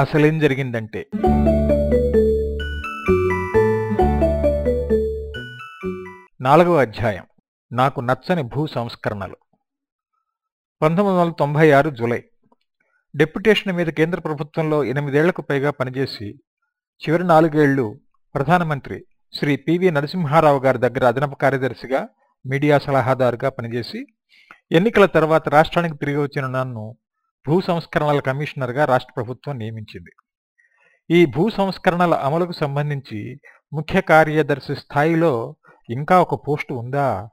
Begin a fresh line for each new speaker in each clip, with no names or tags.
అసలేం జరిగిందంటే నాలుగవ అధ్యాయం. నాకు నచ్చని భూ సంస్కరణలు. పంతొమ్మిది వందల తొంభై ఆరు జులై. డెప్యుటేషన్ మీద కేంద్ర ప్రభుత్వంలో ఎనిమిదేళ్ళకు పైగా పనిచేసి చివరి నాలుగేళ్ళు ప్రధానమంత్రి శ్రీ పివి నరసింహారావు గారి దగ్గర అదనపు కార్యదర్శిగా మీడియా సలహాదారుగా పనిచేసి ఎన్నికల తర్వాత రాష్ట్రానికి తిరిగి వచ్చిన నన్ను భూ సంస్కరణల కమిషనర్గా రాష్ట్ర ప్రభుత్వం నియమించింది. ఈ భూ సంస్కరణల అమలుకు సంబంధించి ముఖ్య కార్యదర్శి స్థాయిలో ఇంకా ఒక పోస్టు ఉందా?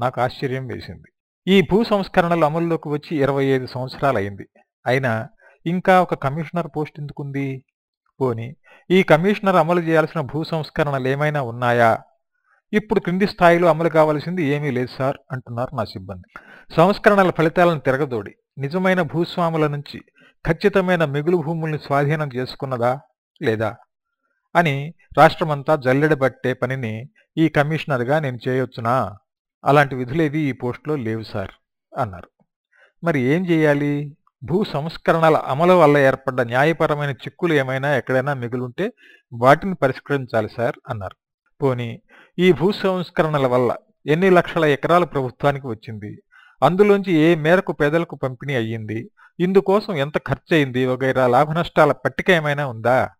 నాకు ఆశ్చర్యం వేసింది. ఈ భూ సంస్కరణలు అమల్లోకి వచ్చి ఇరవై ఐదు సంవత్సరాలైంది అయినా ఇంకా ఒక కమిషనర్ పోస్ట్ ఎందుకుంది? పోని ఈ కమిషనర్ అమలు చేయాల్సిన భూ సంస్కరణలు ఏమైనా ఉన్నాయా? ఇప్పుడు క్రింది స్థాయిలో అమలు కావాల్సింది ఏమీ లేదు సార్ అంటున్నారు నా సిబ్బంది. సంస్కరణల ఫలితాలను తిరగదోడి. నిజమైన భూస్వాముల నుంచి ఖచ్చితమైన మిగులు భూముల్ని స్వాధీనం చేసుకున్నదా లేదా అని రాష్ట్రమంతా జల్లెడబట్టే పనిని ఈ కమిషనర్గా నేను చేయొచ్చునా? అలాంటి విధులేవి ఈ పోస్టులో లేవు సార్ అన్నారు. మరి ఏం చేయాలి? భూ సంస్కరణల అమలు వల్ల ఏర్పడ్డ న్యాయపరమైన చిక్కులు ఏమైనా ఎక్కడైనా మిగులుంటే వాటిని పరిష్కరించాలి సార్ అన్నారు. పోని ఈ భూ సంస్కరణల వల్ల ఎన్ని లక్షల ఎకరాలు ప్రభుత్వానికి వచ్చింది? అందులోంచి ఏ మేరకు పేదలకు పంపిణీ అయ్యింది? ఇందుకోసం ఎంత ఖర్చయింది? వగైరా లాభ నష్టాల పట్టిక ఏమైనా ఉందా?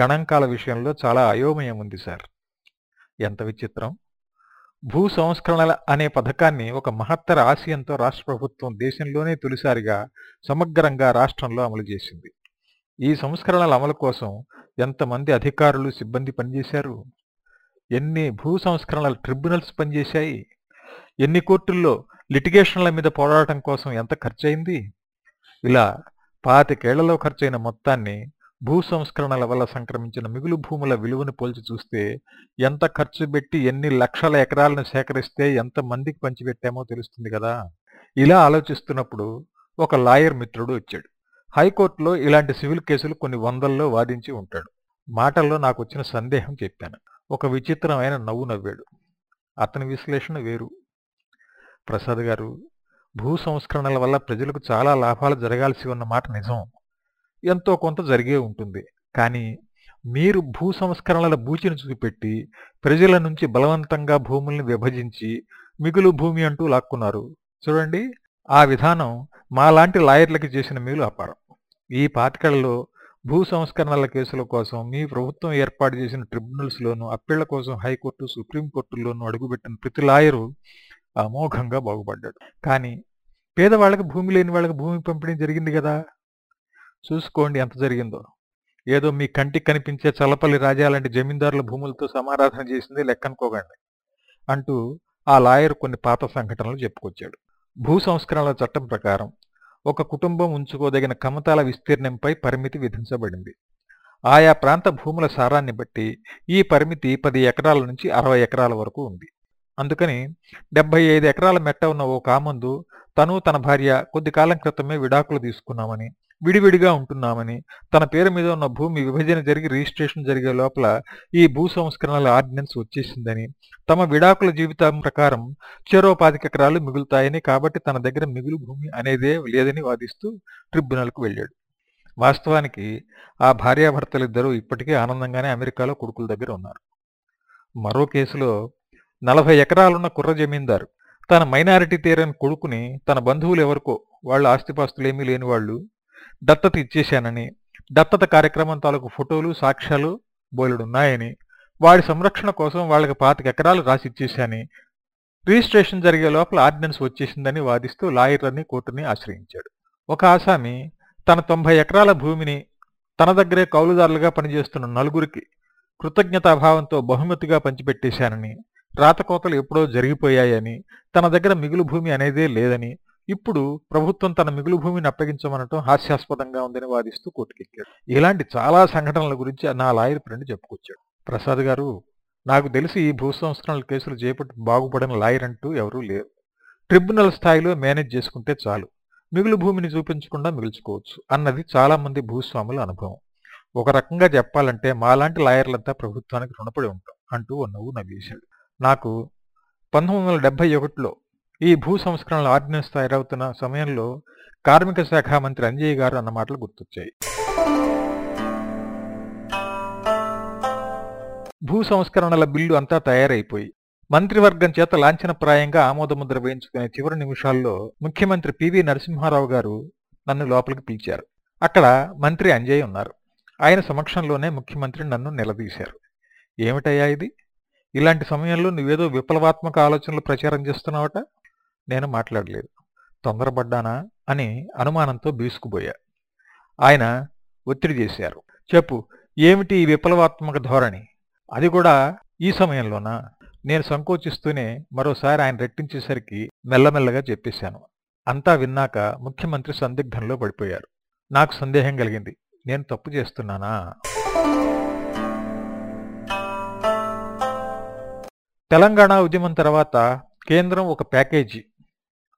గణాంకాల విషయంలో చాలా అయోమయం ఉంది సార్. ఎంత విచిత్రం. భూ సంస్కరణల అనే పథకాన్ని ఒక మహత్తర ఆశయంతో రాష్ట్ర ప్రభుత్వం దేశంలోనే తొలిసారిగా సమగ్రంగా రాష్ట్రంలో అమలు చేసింది. ఈ సంస్కరణల అమలు కోసం ఎంతమంది అధికారులు సిబ్బంది పనిచేశారు? ఎన్ని భూ సంస్కరణల ట్రిబ్యునల్స్ పనిచేశాయి? ఎన్ని కోర్టుల్లో లిటిగేషన్ల మీద పోరాటం కోసం ఎంత ఖర్చయింది? ఇలా పాతికేళ్ళలో ఖర్చయిన మొత్తాన్ని భూ సంస్కరణల వల్ల సంక్రమించిన మిగులు భూముల విలువను పోల్చి చూస్తే ఎంత ఖర్చు పెట్టి ఎన్ని లక్షల ఎకరాలను సేకరిస్తే ఎంత మందికి పంచిపెట్టామో తెలుస్తుంది కదా? ఇలా ఆలోచిస్తున్నప్పుడు ఒక లాయర్ మిత్రుడు వచ్చాడు. హైకోర్టులో ఇలాంటి సివిల్ కేసులు కొన్ని వందల్లో వాదించి ఉంటాడు. మాటల్లో నాకు వచ్చిన సందేహం చెప్పాను. ఒక విచిత్రమైన నవ్వు నవ్వాడు. అతని విశ్లేషణ వేరు. ప్రసాద్ గారు భూ సంస్కరణల వల్ల ప్రజలకు చాలా లాభాలు జరగాల్సి ఉన్న మాట నిజం. ఎంతో కొంత జరిగే ఉంటుంది. కానీ మీరు భూ సంస్కరణల బూచిని చూపెట్టి ప్రజల నుంచి బలవంతంగా భూముల్ని విభజించి మిగులు భూమి అంటూ లాక్కున్నారు. చూడండి ఆ విధానం మాలాంటి లాయర్లకి చేసిన మేలు అపారం. ఈ పాతికలలో భూ సంస్కరణల కేసుల కోసం మీ ప్రభుత్వం ఏర్పాటు చేసిన ట్రిబ్యునల్స్లోనూ అప్పీళ్ళ కోసం హైకోర్టు సుప్రీంకోర్టుల్లోనూ అడుగుపెట్టిన ప్రతి లాయరు అమోఘంగా బాగుపడ్డాడు. కానీ పేదవాళ్ళకి భూమి లేని వాళ్ళకి భూమి పంపిణీ జరిగింది కదా? చూసుకోండి ఎంత జరిగిందో. ఏదో మీ కంటికి కనిపించే చల్లపల్లి రాజా లాంటి జమీందారుల భూములతో సమారాధన చేసింది లెక్కనుకోకండి అంటూ ఆ లాయర్ కొన్ని పాత సంఘటనలు చెప్పుకొచ్చాడు. భూ సంస్కరణల చట్టం ప్రకారం ఒక కుటుంబం ఉంచుకోదగిన కమతాల విస్తీర్ణంపై పరిమితి విధించబడింది. ఆయా ప్రాంత భూముల సారాన్ని బట్టి ఈ పరిమితి పది ఎకరాల నుంచి అరవై ఎకరాల వరకు ఉంది. అందుకని డెబ్బై ఐదు ఎకరాల మెట్ట ఉన్న ఓ కామందు తను తన భార్య కొద్ది కాలం క్రితమే విడాకులు తీసుకున్నామని విడివిడిగా ఉంటున్నామని తన పేరు మీద ఉన్న భూమి విభజన జరిగి రిజిస్ట్రేషన్ జరిగే లోపల ఈ భూ సంస్కరణల ఆర్డినెన్స్ వచ్చేసిందని తమ విడాకుల జీవితం ప్రకారం చెరో పాతిక ఎకరాలు మిగులుతాయని కాబట్టి తన దగ్గర మిగులు భూమి అనేదే లేదని వాదిస్తూ ట్రిబ్యునల్కు వెళ్ళాడు. వాస్తవానికి ఆ భార్యాభర్తలిద్దరూ ఇప్పటికే ఆనందంగానే అమెరికాలో కొడుకుల దగ్గర ఉన్నారు. మరో కేసులో నలభై ఎకరాలున్న కుర్ర జమీందారు. తన మైనారిటీ తీరని కొడుకుని తన బంధువులు ఎవరికో వాళ్ళ ఆస్తిపాస్తులేమీ లేని వాళ్ళు దత్తత ఇచ్చేశానని దత్తత కార్యక్రమం తాలూకు ఫోటోలు సాక్ష్యాలు బోలెడున్నాయని వాడి సంరక్షణ కోసం వాళ్ళకి పాతిక ఎకరాలు రాసి ఇచ్చేశాని రిజిస్ట్రేషన్ జరిగే లోపల ఆర్డినెన్స్ వచ్చేసిందని వాదిస్తూ లాయర్లని కోర్టుని ఆశ్రయించాడు. ఒక ఆసామి తన తొంభై ఎకరాల భూమిని తన దగ్గరే కౌలుదారులుగా పనిచేస్తున్న నలుగురికి కృతజ్ఞతాభావంతో బహుమతిగా పంచిపెట్టేశానని రాతకోతలు ఎప్పుడో జరిగిపోయాయని తన దగ్గర మిగులు భూమి అనేదే లేదని ఇప్పుడు ప్రభుత్వం తన మిగులు భూమిని అప్పగించమనటం హాస్యాస్పదంగా ఉందని వాదిస్తూ కోర్టుకెక్కాడు ఇలాంటి చాలా సంఘటనల గురించి నా లాయర్ ఫ్రెండ్ చెప్పుకొచ్చాడు. ప్రసాద్ గారు నాకు తెలిసి ఈ భూ సంస్కరణల కేసులు చేపట్టి బాగుపడిన లాయర్ అంటూ ఎవరూ లేరు. ట్రిబ్యునల్ స్థాయిలో మేనేజ్ చేసుకుంటే చాలు. మిగులు భూమిని చూపించకుండా మిగుల్చుకోవచ్చు అన్నది చాలామంది భూస్వాముల అనుభవం. ఒక రకంగా చెప్పాలంటే మాలాంటి లాయర్లంతా ప్రభుత్వానికి రుణపడి ఉంటాం అంటూ ఓ నవ్వు నవ్వేశాడు. నాకు పంతొమ్మిది వందల డెబ్బై ఒకటిలో ఈ భూ సంస్కరణల ఆర్డినెన్స్ తయారవుతున్న సమయంలో కార్మిక శాఖ మంత్రి అంజయ్య గారు అన్న మాటలు గుర్తొచ్చాయి. భూ సంస్కరణల బిల్లు అంతా తయారైపోయి మంత్రివర్గం చేత లాంఛనప్రాయంగా ఆమోదముద్ర వేయించుకునే చివరి నిమిషాల్లో ముఖ్యమంత్రి పివి నరసింహారావు గారు నన్ను లోపలికి పిలిచారు. అక్కడ మంత్రి అంజయ్ ఉన్నారు. ఆయన సమక్షంలోనే ముఖ్యమంత్రి నన్ను నిలదీశారు. ఏమిటయ్యా ఇది? ఇలాంటి సమయంలో నువ్వేదో విప్లవాత్మక ఆలోచనలు ప్రచారం చేస్తున్నావట? నేను మాట్లాడలేదు. తొందరపడ్డానా? అని అనుమానంతో బీసుకుపోయా ఆయన ఒత్తిడి చేశారు. చెప్పు ఏమిటి ఈ విప్లవాత్మక ధోరణి? అది కూడా ఈ సమయంలోనా? నేను సంకోచిస్తూనే మరోసారి ఆయన రెట్టించేసరికి మెల్లమెల్లగా చెప్పేశాను. అంతా విన్నాక ముఖ్యమంత్రి సందిగ్ధంలో పడిపోయారు. నాకు సందేహం కలిగింది. నేను తప్పు చేస్తున్నానా? తెలంగాణ ఉద్యమం తర్వాత కేంద్రం ఒక ప్యాకేజీ.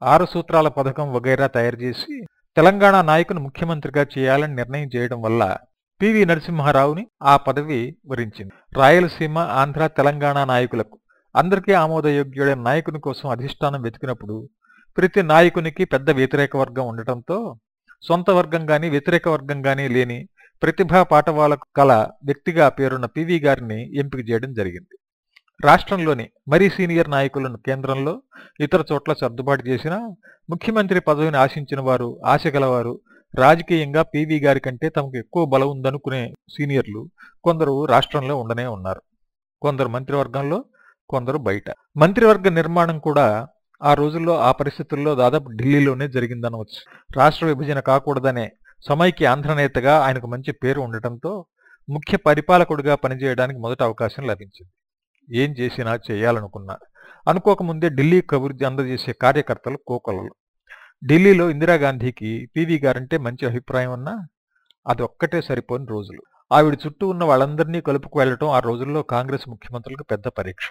ఆరు సూత్రాల పథకం వగైరా తయారు చేసి తెలంగాణ నాయకును ముఖ్యమంత్రిగా చేయాలని నిర్ణయం చేయడం వల్ల పివి నరసింహారావుని ఆ పదవి వరించింది. రాయలసీమ ఆంధ్ర తెలంగాణ నాయకులకు అందరికీ ఆమోదయోగ్యుడైన నాయకుని కోసం అధిష్టానం వెతికినప్పుడు ప్రతి నాయకునికి పెద్ద వ్యతిరేక వర్గం ఉండటంతో సొంత వర్గం కానీ వ్యతిరేక వర్గం కానీ లేని ప్రతిభా పాఠవాలకు కల వ్యక్తిగా పేరున్న పివి గారిని ఎంపిక చేయడం జరిగింది. రాష్ట్రంలోని మరీ సీనియర్ నాయకులను కేంద్రంలో ఇతర చోట్ల సర్దుబాటు చేసిన ముఖ్యమంత్రి పదవిని ఆశించిన వారు ఆశ గలవారు రాజకీయంగా పీవీ గారి కంటే తమకు ఎక్కువ బలం ఉందనుకునే సీనియర్లు కొందరు రాష్ట్రంలో ఉండనే ఉన్నారు. కొందరు మంత్రివర్గంలో కొందరు బయట. మంత్రివర్గ నిర్మాణం కూడా ఆ రోజుల్లో ఆ పరిస్థితుల్లో దాదాపు ఢిల్లీలోనే జరిగిందనవచ్చు. రాష్ట్ర విభజన కాకూడదనే సమైక్య ఆంధ్రనేతగా ఆయనకు మంచి పేరు ఉండటంతో ముఖ్య పరిపాలకుడిగా పనిచేయడానికి మొదట అవకాశం లభించింది. ఏం చేసినా చేయాలనుకున్నా. అనుకోకముందే ఢిల్లీ కబుర్ది అందజేసే కార్యకర్తలు కోకొలలు. ఢిల్లీలో ఇందిరాగాంధీకి పీవీ గారంటే మంచి అభిప్రాయం ఉన్నా అది ఒక్కటే సరిపోని రోజులు. ఆవిడ చుట్టూ ఉన్న వాళ్ళందరినీ కలుపుకు వెళ్ళటం ఆ రోజుల్లో కాంగ్రెస్ ముఖ్యమంత్రులకు పెద్ద పరీక్ష.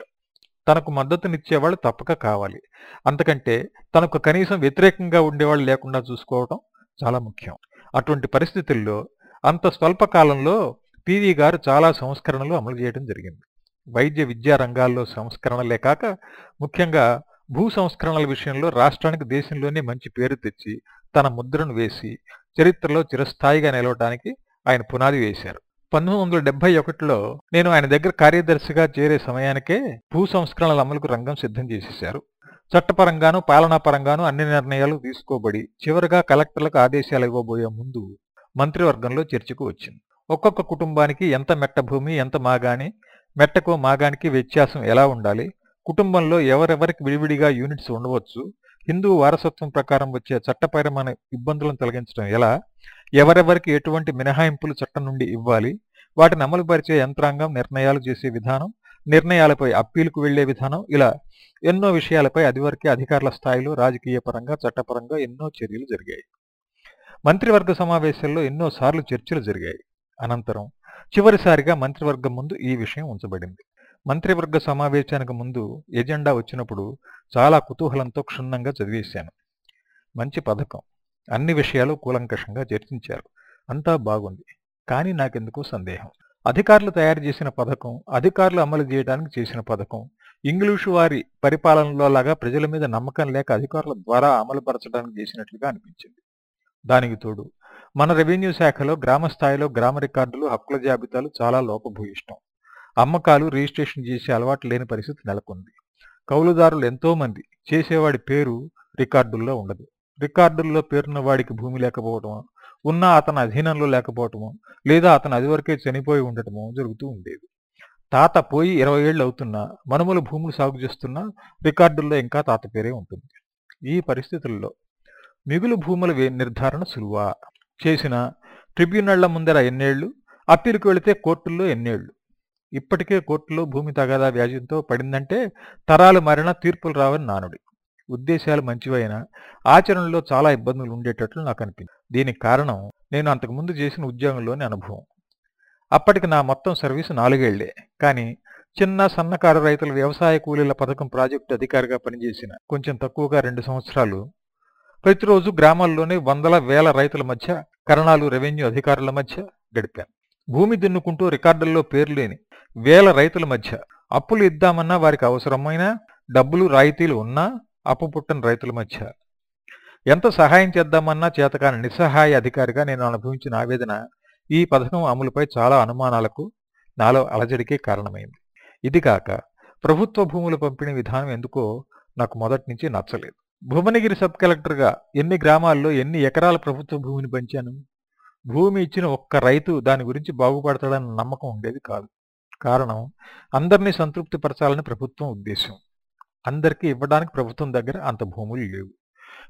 తనకు మద్దతునిచ్చేవాళ్ళు తప్పక కావాలి. అంతకంటే తనకు కనీసం వ్యతిరేకంగా ఉండేవాళ్ళు లేకుండా చూసుకోవడం చాలా ముఖ్యం. అటువంటి పరిస్థితుల్లో అంత స్వల్ప కాలంలో గారు చాలా సంస్కరణలు అమలు చేయడం జరిగింది. వైద్య విద్యా రంగాల్లో సంస్కరణలే కాక ముఖ్యంగా భూ సంస్కరణల విషయంలో రాష్ట్రానికి దేశంలోనే మంచి పేరు తెచ్చి తన ముద్రను వేసి చరిత్రలో చిరస్థాయిగా నిలవటానికి ఆయన పునాది వేశారు. పంతొమ్మిది వందల డెబ్బై ఒకటిలో నేను ఆయన దగ్గర కార్యదర్శిగా చేరే సమయానికే భూ సంస్కరణల అమలుకు రంగం సిద్ధం చేసేశారు. చట్టపరంగాను పాలనాపరంగాను అన్ని నిర్ణయాలు తీసుకోబడి చివరిగా కలెక్టర్లకు ఆదేశాలు ఇవ్వబోయే ముందు మంత్రివర్గంలో చర్చకు వచ్చింది. ఒక్కొక్క కుటుంబానికి ఎంత మెట్ట భూమి ఎంత మాగాని మెట్టకు మాగానికి వ్యత్యాసం ఎలా ఉండాలి? కుటుంబంలో ఎవరెవరికి విడివిడిగా యూనిట్స్ ఉండవచ్చు? హిందూ వారసత్వం ప్రకారం వచ్చే చట్టపరమైన ఇబ్బందులను తొలగించడం ఎలా? ఎవరెవరికి ఎటువంటి మినహాయింపులు చట్టం నుండి ఇవ్వాలి? వాటిని అమలుపరిచే యంత్రాంగం నిర్ణయాలు చేసే విధానం నిర్ణయాలపై అప్పీలుకు వెళ్ళే విధానం ఇలా ఎన్నో విషయాలపై అదివరకే అధికారుల స్థాయిలో రాజకీయ పరంగా చట్టపరంగా ఎన్నో చర్యలు జరిగాయి. మంత్రివర్గ సమావేశాల్లో ఎన్నో సార్లు చర్చలు జరిగాయి. అనంతరం చివరిసారిగా మంత్రివర్గం ముందు ఈ విషయం ఉంచబడింది. మంత్రివర్గ సమావేశానికి ముందు ఎజెండా వచ్చినప్పుడు చాలా కుతూహలంతో క్షుణ్ణంగా చదివేశాను. మంచి పథకం. అన్ని విషయాలు కూలంకషంగా చర్చించారు. అంతా బాగుంది. కానీ నాకెందుకో సందేహం. అధికారులు తయారు చేసిన పథకం అధికారులు అమలు చేయడానికి చేసిన పథకం ఇంగ్లీషు వారి పరిపాలనలో లాగా ప్రజల మీద నమ్మకం లేక అధికారుల ద్వారా అమలుపరచడానికి చేసినట్లుగా అనిపించింది. దానికి తోడు మన రెవెన్యూ శాఖలో గ్రామ స్థాయిలో గ్రామ రికార్డులు హక్కుల జాబితాలు చాలా లోపభూయిష్టం. అమ్మకాలు రిజిస్ట్రేషన్ చేసే అలవాటు లేని పరిస్థితి నెలకొంది. కౌలుదారులు ఎంతోమంది చేసేవాడి పేరు రికార్డుల్లో ఉండదు. రికార్డుల్లో పేరున్న వాడికి భూమి లేకపోవటమో ఉన్నా అతని అధీనంలో లేకపోవటమో లేదా అతను అదివరకే చనిపోయి ఉండటమో జరుగుతూ ఉండేది. తాత పోయి ఇరవై ఏళ్ళు అవుతున్నా మనుమలు భూములు సాగు చేస్తున్నా రికార్డుల్లో ఇంకా తాత పేరే ఉంటుంది. ఈ పరిస్థితుల్లో మిగులు భూముల నిర్ధారణ సులువా? చేసిన ట్రిబ్యునళ్ళ ముందర ఎన్నేళ్ళు అప్పీలుకు వెళితే కోర్టుల్లో ఎన్నేళ్ళు. ఇప్పటికే కోర్టులో భూమి తగాదా వ్యాజ్యంతో పడిందంటే తరాలు మారినా తీర్పులు రావని నానుడి. ఉద్దేశాలు మంచివైనా ఆచరణలో చాలా ఇబ్బందులు ఉండేటట్లు నాకు అనిపించింది దీనికి కారణం నేను అంతకుముందు చేసిన ఉద్యోగంలోని అనుభవం. అప్పటికి నా మొత్తం సర్వీసు నాలుగేళ్ళే. కానీ చిన్న సన్నకారు రైతుల వ్యవసాయ కూలీల పథకం ప్రాజెక్టు అధికారిగా పనిచేసిన కొంచెం తక్కువగా రెండు సంవత్సరాలు ప్రతిరోజు గ్రామాల్లోనే వందల వేల రైతుల మధ్య కరణాలు రెవెన్యూ అధికారుల మధ్య గడిపాను భూమి దున్నుకుంటూ రికార్డుల్లో పేరు లేని వేల రైతుల మధ్య అప్పులు ఇద్దామన్నా వారికి అవసరమైన డబ్బులు రాయితీలు ఉన్నా అప్పు పుట్టని రైతుల మధ్య. ఎంత సహాయం చేద్దామన్నా చేతకాని నిస్సహాయ అధికారిగా నేను అనుభవించిన ఆవేదన ఈ పథకం అమలుపై చాలా అనుమానాలకు నాలో అలజడికే కారణమైంది. ఇది కాక ప్రభుత్వ భూముల పంపిణీ విధానం ఎందుకో నాకు మొదటి నుంచి నచ్చలేదు. భువనగిరి సబ్ కలెక్టర్గా ఎన్ని గ్రామాల్లో ఎన్ని ఎకరాల ప్రభుత్వ భూమిని పంచాను? భూమి ఇచ్చిన ఒక్క రైతు దాని గురించి బాగుపడతాడన్న నమ్మకం ఉండేది కాదు. కారణం అందరినీ సంతృప్తిపరచాలని ప్రభుత్వం ఉద్దేశం. అందరికీ ఇవ్వడానికి ప్రభుత్వం దగ్గర అంత భూములు లేవు.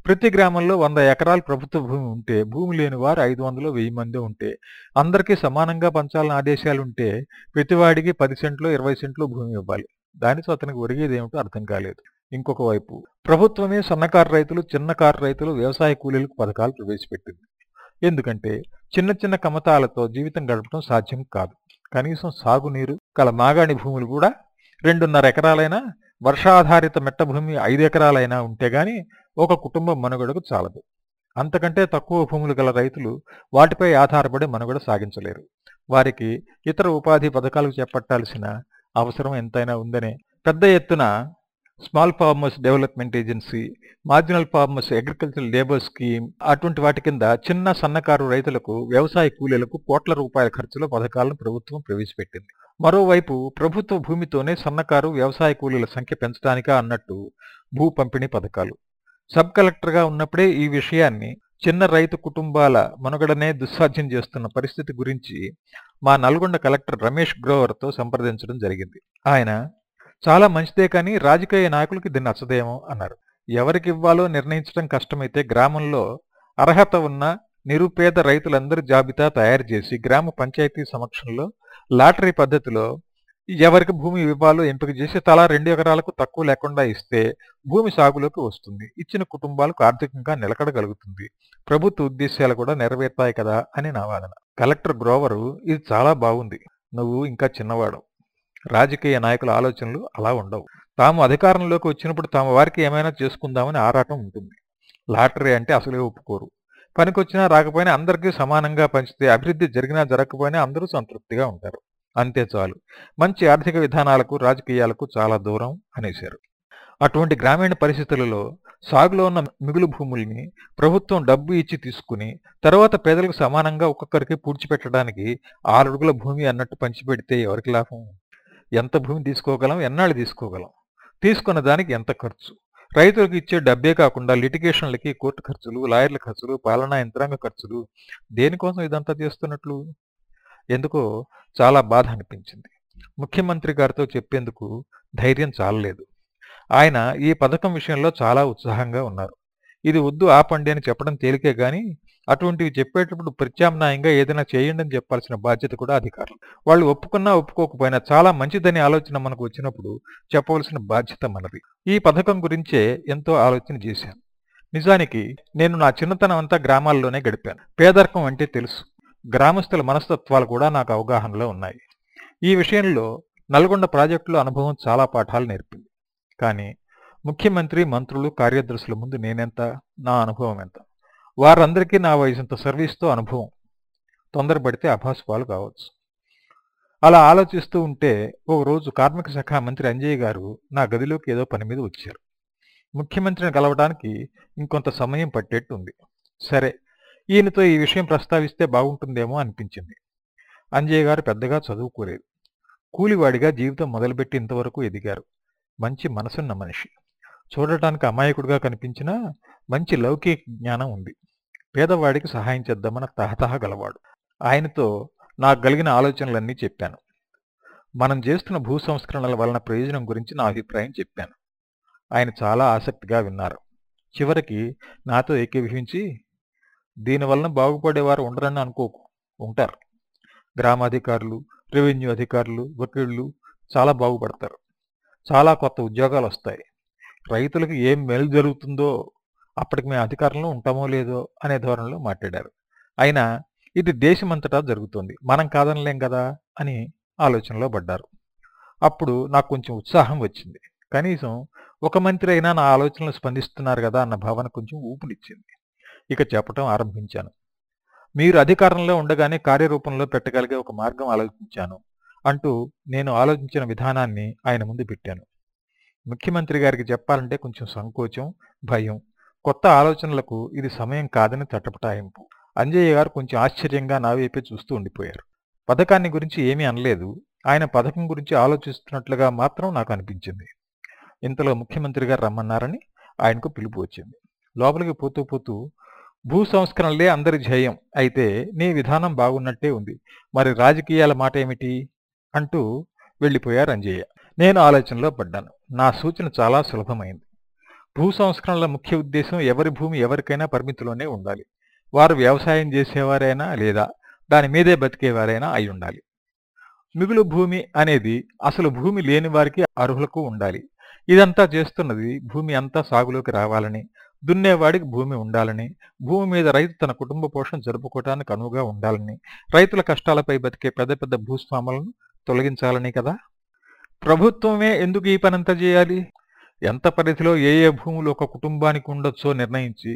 ప్రతి గ్రామంలో వంద ఎకరాల ప్రభుత్వ భూమి ఉంటే భూమి లేని వారు ఐదు వందలు వెయ్యి మంది ఉంటే అందరికీ సమానంగా పంచాలని ఆదేశాలు ఉంటే ప్రతివాడికి పది సెంట్లు ఇరవై సెంట్లు భూమి ఇవ్వాలి. దానితో అతనికి ఒరిగేది ఏమిటో అర్థం కాలేదు. ఇంకొక వైపు. ప్రభుత్వమే సన్నకారు రైతులు చిన్నకారు రైతులు వ్యవసాయ కూలీలకు పథకాలు ప్రవేశపెట్టింది. ఎందుకంటే చిన్న చిన్న కమతాలతో జీవితం గడపడం సాధ్యం కాదు. కనీసం సాగునీరు కల మాగాణి భూములు కూడా రెండున్నర ఎకరాలైనా వర్షాధారిత మెట్ట భూమి ఐదు ఎకరాలైనా ఉంటే గాని ఒక కుటుంబం మనుగడకు చాలదు. అంతకంటే తక్కువ భూములు గల రైతులు వాటిపై ఆధారపడి మనుగడ సాగించలేరు. వారికి ఇతర ఉపాధి పథకాలు చేపట్టాల్సిన అవసరం ఎంతైనా ఉందనే పెద్ద ఎత్తున small farmers development agency marginal farmers agriculture labour scheme అటువంటి వాటి కింద చిన్న సన్నకారు రైతులకు వ్యవసాయ కూలీలకు కోట్ల రూపాయల ఖర్చులో పథకాలను ప్రభుత్వం ప్రవేశపెట్టింది. మరోవైపు ప్రభుత్వ భూమితోనే సన్నకారు వ్యవసాయ కూలీల సంఖ్య పెంచడానికా అన్నట్టు భూ పంపిణీ పథకాలు. సబ్ కలెక్టర్గా ఉన్నప్పుడే ఈ విషయాన్ని చిన్న రైతు కుటుంబాల మనుగడనే దుస్సాధ్యం చేస్తున్న పరిస్థితి గురించి మా నల్గొండ కలెక్టర్ రమేష్ గ్రోవర్తో సంప్రదించడం జరిగింది. ఆయన చాలా మంచిదే కానీ రాజకీయ నాయకులకి దీన్ని నచ్చదేమో అన్నారు. ఎవరికి ఇవ్వాలో నిర్ణయించడం కష్టమైతే గ్రామంలో అర్హత ఉన్న నిరుపేద రైతులందరి జాబితా తయారు చేసి గ్రామ పంచాయతీ సమక్షంలో లాటరీ పద్ధతిలో ఎవరికి భూమి ఇవ్వాలో ఎంపిక చేసి తలా రెండు ఎకరాలకు తక్కువ లేకుండా ఇస్తే భూమి సాగులోకి వస్తుంది. ఇచ్చిన కుటుంబాలకు ఆర్థికంగా నిలకడగలుగుతుంది ప్రభుత్వ ఉద్దేశాలు కూడా నెరవేర్తాయి కదా అని నా వాదన. కలెక్టర్ గ్రోవరు ఇది చాలా బాగుంది. నువ్వు ఇంకా చిన్నవాడు రాజకీయ నాయకుల ఆలోచనలు అలా ఉండవు. తాము అధికారంలోకి వచ్చినప్పుడు తమ వారికి ఏమైనా చేసుకుందామని ఆరాటం ఉంటుంది. లాటరీ అంటే అసలే ఒప్పుకోరు. పనికొచ్చినా రాకపోయినా అందరికీ సమానంగా పంచితే అభివృద్ధి జరిగినా జరగకపోయినా అందరూ సంతృప్తిగా ఉంటారు. అంతే చాలు. మంచి ఆర్థిక విధానాలకు రాజకీయాలకు చాలా దూరం అనేశారు. అటువంటి గ్రామీణ పరిస్థితులలో సాగులో ఉన్న మిగులు భూముల్ని ప్రభుత్వం డబ్బు ఇచ్చి తీసుకుని తర్వాత పేదలకు సమానంగా ఒక్కొక్కరికి పూడ్చిపెట్టడానికి ఆరడుగుల భూమి అన్నట్టు పంచిపెడితే ఎవరికి లాభం? ఎంత భూమి తీసుకోగలం ఎన్నాళ్ళు తీసుకోగలం? తీసుకున్న దానికి ఎంత ఖర్చు? రైతులకు ఇచ్చే డబ్బే కాకుండా లిటిగేషన్లకి కోర్టు ఖర్చులు లాయర్ల ఖర్చులు పాలనా యంత్రాంగ ఖర్చులు దేనికోసం ఇదంతా చేస్తున్నట్లు? ఎందుకో చాలా బాధ అనిపించింది. ముఖ్యమంత్రి గారితో చెప్పేందుకు ధైర్యం చాలలేదు. ఆయన ఈ పథకం విషయంలో చాలా ఉత్సాహంగా ఉన్నారు. ఇది వద్దు ఆపండి అని చెప్పడం తేలికే కానీ అటువంటివి చెప్పేటప్పుడు ప్రత్యామ్నాయంగా ఏదైనా చేయండి అని చెప్పాల్సిన బాధ్యత కూడా అధికారులు. వాళ్ళు ఒప్పుకున్నా ఒప్పుకోకపోయినా చాలా మంచిదని ఆలోచన మనకు వచ్చినప్పుడు చెప్పవలసిన బాధ్యత మనది. ఈ పథకం గురించే ఎంతో ఆలోచన చేశాను. నిజానికి నేను నా చిన్నతనం అంతా గ్రామాల్లోనే గడిపాను. పేదరికం అంటే తెలుసు. గ్రామస్తుల మనస్తత్వాలు కూడా నాకు అవగాహనలో ఉన్నాయి. ఈ విషయంలో నల్గొండ ప్రాజెక్టులో అనుభవం చాలా పాఠాలు నేర్పింది. కానీ ముఖ్యమంత్రి మంత్రులు కార్యదర్శుల ముందు నేనెంత నా అనుభవం ఎంత? వారందరికీ నా వయసంత సర్వీస్తో అనుభవం. తొందరపడితే అభాసుపాలు కావచ్చు. అలా ఆలోచిస్తూ ఉంటే ఓ రోజు కార్మిక శాఖ మంత్రి అంజయ్య గారు నా గదిలోకి ఏదో పని మీద వచ్చారు. ముఖ్యమంత్రిని కలవడానికి ఇంకొంత సమయం పట్టేట్టు ఉంది సరే ఈయనతో ఈ విషయం ప్రస్తావిస్తే బాగుంటుందేమో అనిపించింది. అంజయ్య గారు పెద్దగా చదువుకోలేదు. కూలివాడిగా జీవితం మొదలుపెట్టి ఇంతవరకు ఎదిగారు. మంచి మనసున్న మనిషి. చూడటానికి అమాయకుడిగా కనిపించినా మంచి లౌకిక జ్ఞానం ఉంది. పేదవాడికి సహాయం చేద్దామన్న తహతహ గలవాడు. ఆయనతో నాకు కలిగిన ఆలోచనలన్నీ చెప్పాను. మనం చేస్తున్న భూ సంస్కరణల వలన ప్రయోజనం గురించి నా అభిప్రాయం చెప్పాను. ఆయన చాలా ఆసక్తిగా విన్నారు. చివరికి నాతో ఏకీభవించి దీనివలన బాగుపడేవారు ఉండరని అనుకోకు ఉంటారు. గ్రామాధికారులు రెవెన్యూ అధికారులు వకీళ్ళు చాలా బాగుపడతారు. చాలా కొత్త ఉద్యోగాలు వస్తాయి రైతులకు ఏం మేలు జరుగుతుందో అప్పటికి మేము అధికారంలో ఉంటామో లేదో అనే ధోరణిలో మాట్లాడారు. అయినా ఇది దేశమంతటా జరుగుతుంది. మనం కాదనలేం కదా అని ఆలోచనలో పడ్డారు. అప్పుడు నాకు కొంచెం ఉత్సాహం వచ్చింది. కనీసం ఒక మంత్రి అయినా నా ఆలోచనలు స్పందిస్తున్నారు కదా అన్న భావన కొంచెం ఊపునిచ్చింది. ఇక చెప్పటం ఆరంభించాను. మీరు అధికారంలో ఉండగానే కార్యరూపంలో పెట్టగలిగే ఒక మార్గం ఆలోచించాను అంటూ నేను ఆలోచించిన విధానాన్ని ఆయన ముందు పెట్టాను. ముఖ్యమంత్రి గారికి చెప్పాలంటే కొంచెం సంకోచం భయం కొత్త ఆలోచనలకు ఇది సమయం కాదని తటపటాయింపు అంజయ్య గారు కొంచెం ఆశ్చర్యంగా నా వైపే చూస్తూ ఉండిపోయారు. పథకాన్ని గురించి ఏమీ అనలేదు. ఆయన పథకం గురించి ఆలోచిస్తున్నట్లుగా మాత్రం నాకు అనిపించింది. ఇంతలో ముఖ్యమంత్రి గారు రమ్మన్నారని ఆయనకు పిలుపు వచ్చింది. లోపలికి పోతూ పోతూ భూ సంస్కరణలే అందరి ధ్యేయం. అయితే నీ విధానం బాగున్నట్టే ఉంది. మరి రాజకీయాల మాట ఏమిటి అంటూ వెళ్ళిపోయారు అంజయ్య. నేను ఆలోచనలో పడ్డాను. నా సూచన చాలా సులభమైంది. భూ సంస్కరణల ముఖ్య ఉద్దేశం ఎవరి భూమి ఎవరికైనా పరిమితిలోనే ఉండాలి. వారు వ్యవసాయం చేసేవారైనా లేదా దాని మీదే బతికేవారైనా అయి ఉండాలి. మిగులు భూమి అనేది అసలు భూమి లేని వారికి అర్హులకు ఉండాలి. ఇదంతా చేస్తున్నది భూమి అంతా సాగులోకి రావాలని దున్నేవాడికి భూమి ఉండాలని భూమి మీద రైతు తన కుటుంబ పోషణ జరుపుకోవటానికి అనువుగా ఉండాలని రైతుల కష్టాలపై బతికే పెద్ద పెద్ద భూస్వాములను తొలగించాలని కదా? ప్రభుత్వమే ఎందుకు ఈ పనంతా చేయాలి? ఎంత పరిధిలో ఏ ఏ భూములు ఒక కుటుంబానికి ఉండొచ్చో నిర్ణయించి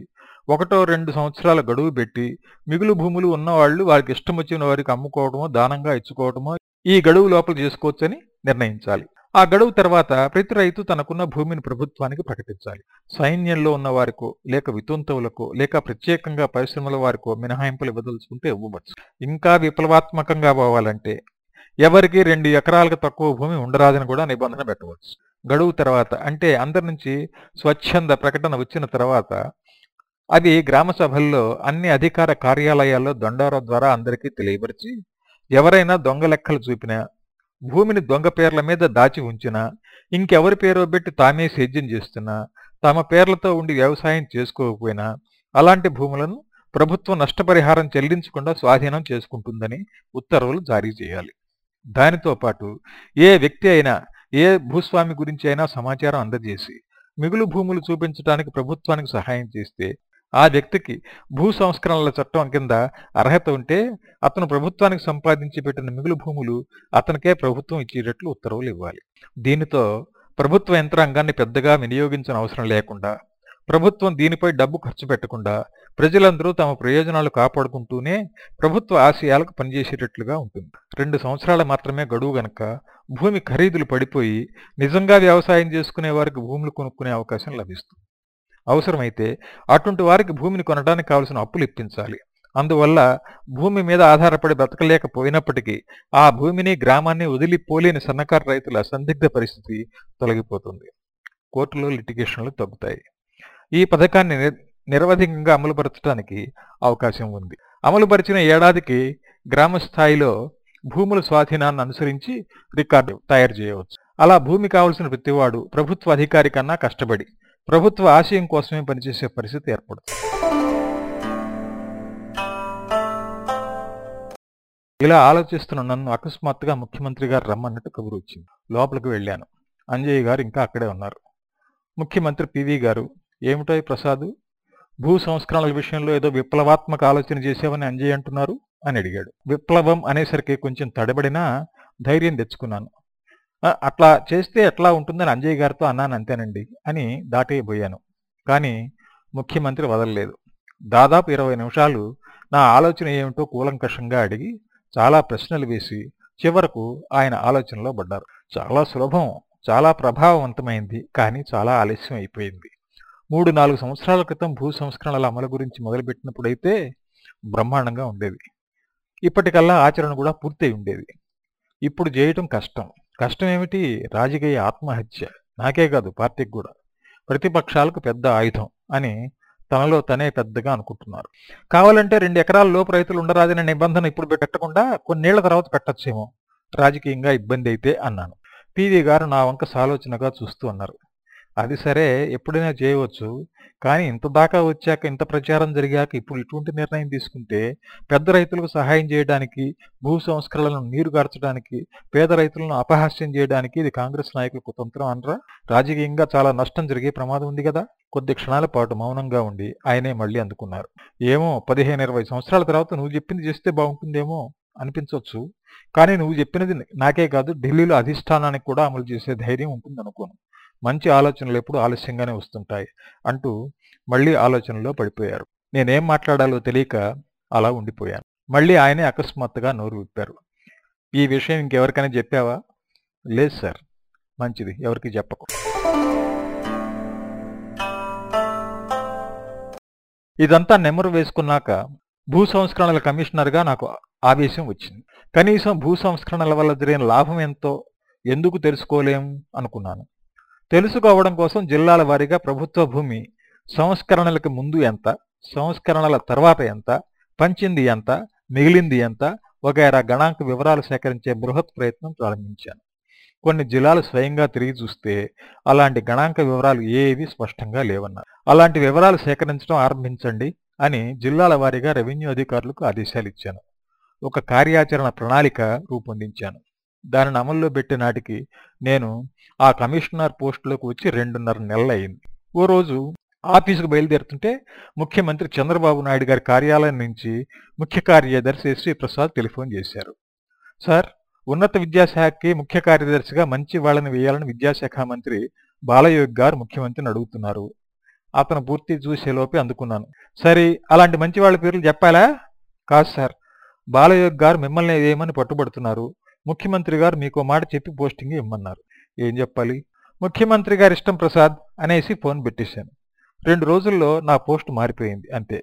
ఒకటో రెండు సంవత్సరాల గడువు పెట్టి మిగులు భూములు ఉన్నవాళ్ళు వారికి ఇష్టం వచ్చిన వారికి అమ్ముకోవడమో దానంగా ఇచ్చుకోవడమో ఈ గడువు లోపల చేసుకోవచ్చని నిర్ణయించాలి. ఆ గడువు తర్వాత ప్రతి రైతు తనకున్న భూమిని ప్రభుత్వానికి ప్రకటించాలి. సైన్యంలో ఉన్న వారికో లేక వితంతువులకో లేక ప్రత్యేకంగా పరిశ్రమల వారికో మినహాయింపులు ఇవ్వదలుచుకుంటే ఇవ్వవచ్చు. ఇంకా విప్లవాత్మకంగా పోవాలంటే ఎవరికి రెండు ఎకరాలకు తక్కువ భూమి ఉండరాదని కూడా నిబంధన పెట్టవచ్చు. గడువు తర్వాత అంటే అందరి నుంచి స్వచ్ఛంద ప్రకటన వచ్చిన తర్వాత అది గ్రామ సభల్లో అన్ని అధికార కార్యాలయాల్లో దొండార ద్వారా అందరికీ తెలియపరిచి ఎవరైనా దొంగ లెక్కలు చూపినా భూమిని దొంగ పేర్ల మీద దాచి ఉంచినా ఇంకెవరి పేరో పెట్టి తామే సేద్యం చేస్తున్నా తమ పేర్లతో ఉండి వ్యవసాయం చేసుకోకపోయినా అలాంటి భూములను ప్రభుత్వం నష్టపరిహారం చెల్లించకుండా స్వాధీనం చేసుకుంటుందని ఉత్తర్వులు జారీ చేయాలి. దానితో పాటు ఏ వ్యక్తి అయినా ఏ భూస్వామి గురించి అయినా సమాచారం అందజేసి మిగులు భూములు చూపించడానికి ప్రభుత్వానికి సహాయం చేస్తే ఆ వ్యక్తికి భూ సంస్కరణల చట్టం కింద అర్హత ఉంటే అతను ప్రభుత్వానికి సంపాదించి పెట్టిన మిగులు భూములు అతనికే ప్రభుత్వం ఇచ్చేటట్లు ఉత్తర్వులు ఇవ్వాలి. దీనితో ప్రభుత్వ యంత్రాంగాన్ని పెద్దగా వినియోగించిన అవసరం లేకుండా ప్రభుత్వం దీనిపై డబ్బు ఖర్చు పెట్టకుండా ప్రజలందరూ తమ ప్రయోజనాలు కాపాడుకుంటూనే ప్రభుత్వ ఆశయాలకు పనిచేసేటట్లుగా ఉంటుంది. రెండు సంవత్సరాలు మాత్రమే గడువు గనక భూమి ఖరీదులు పడిపోయి నిజంగా వ్యవసాయం చేసుకునే వారికి భూములు కొనుక్కునే అవకాశం లభిస్తుంది. అవసరమైతే అటువంటి వారికి భూమిని కొనడానికి కావలసిన అప్పులు ఇప్పించాలి. అందువల్ల భూమి మీద ఆధారపడి బ్రతకలేకపోయినప్పటికీ ఆ భూమిని గ్రామాన్ని వదిలిపోలేని సన్నకారు రైతుల సందిగ్ధ పరిస్థితి తొలగిపోతుంది. కోర్టులో లిటిగేషన్లు తగ్గుతాయి. ఈ పథకాన్ని నిరవధికంగా అమలుపరచడానికి అవకాశం ఉంది. అమలుపరిచిన ఏడాదికి గ్రామ స్థాయిలో భూముల స్వాధీనాన్ని అనుసరించి రికార్డు తయారు చేయవచ్చు. అలా భూమి కావలసిన ప్రతివాడు ప్రభుత్వ అధికారి కన్నా కష్టపడి ప్రభుత్వ ఆశయం కోసమే పనిచేసే పరిస్థితి ఏర్పడుతుంది. ఇలా ఆలోచిస్తున్న నన్ను అకస్మాత్తుగా ముఖ్యమంత్రి గారు రమ్మన్నట్టు కబురు వచ్చింది. లోపలికి వెళ్ళాను. అంజయ్య గారు ఇంకా అక్కడే ఉన్నారు. ముఖ్యమంత్రి పివి గారు ఏమిటో ప్రసాద్? భూ సంస్కరణల విషయంలో ఏదో విప్లవాత్మక ఆలోచన చేసేవని అంజయ్ అంటున్నారు అని అడిగాడు. విప్లవం అనేసరికి కొంచెం తడబడినా ధైర్యం తెచ్చుకున్నాను. అట్లా చేస్తే ఎట్లా ఉంటుందని అంజయ్ గారితో అన్నాను అంతేనండి అని దాటేయబోయాను. కానీ ముఖ్యమంత్రి వదలలేదు. దాదాపు ఇరవై నిమిషాలు నా ఆలోచన ఏమిటో కూలంకషంగా అడిగి చాలా ప్రశ్నలు వేసి చివరకు ఆయన ఆలోచనలో పడ్డారు. చాలా సులభం చాలా ప్రభావవంతమైంది కానీ చాలా ఆలస్యం అయిపోయింది. మూడు నాలుగు సంవత్సరాల క్రితం భూ సంస్కరణల అమలు గురించి మొదలుపెట్టినప్పుడైతే బ్రహ్మాండంగా ఉండేది ఇప్పటికల్లా ఆచరణ కూడా పూర్తయి ఉండేది. ఇప్పుడు చేయటం కష్టం. కష్టం ఏమిటి రాజకీయ ఆత్మహత్య. నాకే కాదు పార్టీకి కూడా. ప్రతిపక్షాలకు పెద్ద ఆయుధం అని తనలో తనే పెద్దగా అనుకుంటున్నారు. కావాలంటే రెండు ఎకరాల లోపు రైతులు ఉండరాదనే నిబంధన ఇప్పుడు పెట్టకుండా కొన్నేళ్ళ తర్వాత పెట్టచ్చేమో. రాజకీయంగా ఇబ్బంది అయితే అన్నాను. పీవీ గారు నా వంక సాలోచనగా చూస్తూ అన్నారు. అది సరే ఎప్పుడైనా చేయవచ్చు కానీ ఇంత దాకా వచ్చాక ఇంత ప్రచారం జరిగాక ఇప్పుడు ఇటువంటి నిర్ణయం తీసుకుంటే పెద్ద రైతులకు సహాయం చేయడానికి భూ సంస్కరణలను నీరు గార్చడానికి పేద రైతులను అపహాస్యం చేయడానికి ఇది కాంగ్రెస్ నాయకులకు తంత్రం అనరా? రాజకీయంగా చాలా నష్టం జరిగే ప్రమాదం ఉంది కదా కొద్ది క్షణాల పాటు మౌనంగా ఉండి ఆయనే మళ్ళీ అందుకున్నారు. ఏమో పదిహేను ఇరవై సంవత్సరాల తర్వాత నువ్వు చెప్పింది చేస్తే బాగుంటుందేమో అనిపించవచ్చు కానీ నువ్వు చెప్పినది నాకే కాదు ఢిల్లీలో అధిష్టానానికి కూడా అమలు చేసే ధైర్యం ఉంటుంది అనుకోను మంచి ఆలోచనలు ఎప్పుడు ఆలస్యంగానే వస్తుంటాయి అంటూ మళ్ళీ ఆలోచనలో పడిపోయారు. నేనేం మాట్లాడాలో తెలియక అలా ఉండిపోయాను. మళ్ళీ ఆయనే అకస్మాత్తుగా నోరు విప్పారు. ఈ విషయం ఇంకెవరికైనా చెప్పావా? లేదు సార్. మంచిది. ఎవరికి చెప్పకు. ఇదంతా నెమరు వేసుకున్నాక భూ సంస్కరణల కమిషనర్గా నాకు ఆవేశం వచ్చింది. కనీసం భూ సంస్కరణల వల్ల జరిగిన లాభం ఎంతో? ఎందుకు తెలుసుకోలేం? అనుకున్నాను. తెలుసుకోవడం కోసం జిల్లాల వారీగా ప్రభుత్వ భూమి సంస్కరణలకు ముందు ఎంత సంస్కరణల తర్వాత ఎంత పంచింది ఎంత మిగిలింది ఎంత వగైరా గణాంక వివరాలు సేకరించే బృహత్ ప్రయత్నం ప్రారంభించాను. కొన్ని జిల్లాలు స్వయంగా తిరిగి చూస్తే అలాంటి గణాంక వివరాలు ఏవి స్పష్టంగా లేవన్నారు. అలాంటి వివరాలు సేకరించడం ఆరంభించండి అని జిల్లాల వారీగా రెవెన్యూ అధికారులకు ఆదేశాలు ఇచ్చాను. ఒక కార్యాచరణ ప్రణాళిక రూపొందించాను. దానిని అమల్లో పెట్టే నాటికి నేను ఆ కమిషనర్ పోస్టులోకి వచ్చి రెండున్నర నెలలు అయింది ఓ రోజు ఆఫీసుకు బయలుదేరుతుంటే ముఖ్యమంత్రి చంద్రబాబు నాయుడు గారి కార్యాలయం నుంచి ముఖ్య కార్యదర్శి శ్రీ ప్రసాద్ టెలిఫోన్ చేశారు. సార్ ఉన్నత విద్యాశాఖకి ముఖ్య కార్యదర్శిగా మంచి వాళ్ళని వేయాలని విద్యాశాఖ మంత్రి బాలయోగి గారు ముఖ్యమంత్రిని అడుగుతున్నారు. అతను పూర్తి చూసేలోపే అందుకున్నాను. సరే అలాంటి మంచి వాళ్ళ పేర్లు చెప్పాలా? కాదు సార్ బాలయోగి గారు మిమ్మల్ని వేయమని పట్టుబడుతున్నారు? ముఖ్యమంత్రి గారు మీకు మాట చెప్పి పోస్టింగ్ ఇమ్మన్నారు ఏం చెప్పాలి? ముఖ్యమంత్రి గారి ఇష్టం ప్రసాద్ అనేసి ఫోన్ పెట్టేశాను. రెండు రోజుల్లో నా పోస్ట్ మారిపోయింది అంతే.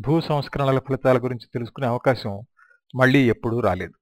భూ సంస్కరణల ఫలితాల గురించి తెలుసుకునే అవకాశం మళ్ళీ ఎప్పుడూ రాలేదు.